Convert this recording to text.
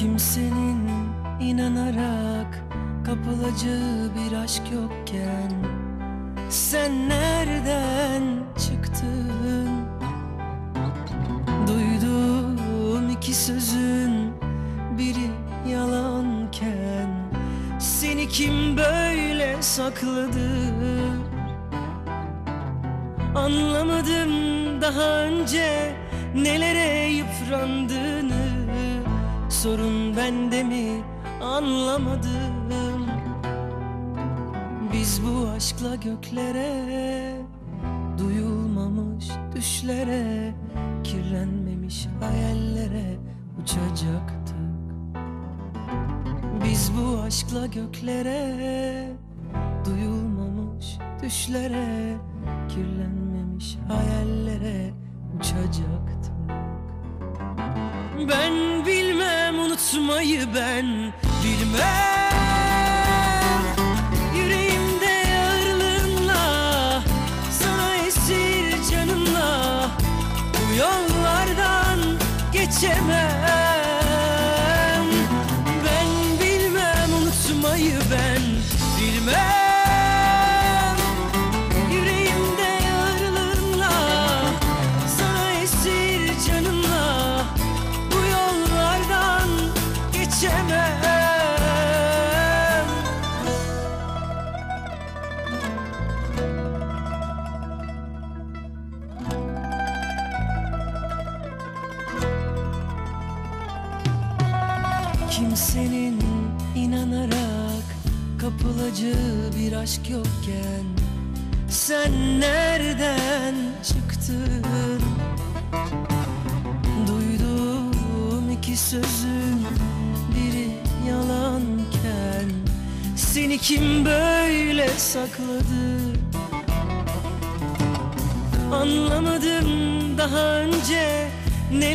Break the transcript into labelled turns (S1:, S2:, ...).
S1: Kimsenin inanarak kapılacağı bir aşk yokken Sen nereden çıktın? Duyduğum iki sözün biri yalanken Seni kim böyle sakladı? Anlamadım daha önce nelere yıprandığını Sorun bende mi anlamadım. Biz bu aşkla göklere Duyulmamış düşlere Kirlenmemiş hayallere uçacaktık. Biz bu aşkla göklere Duyulmamış düşlere Kirlenmemiş hayallere uçacaktık. Ben bilmem unutmayı ben bilmem. Yüreğimde ağırlığınla Sana esir canınla Bu yollardan geçemem Kimsenin inanarak kapılacağı bir aşk yokken Sen nereden çıktın? Duyduğum iki sözün biri yalanken Seni kim böyle sakladı? Anlamadım daha önce neler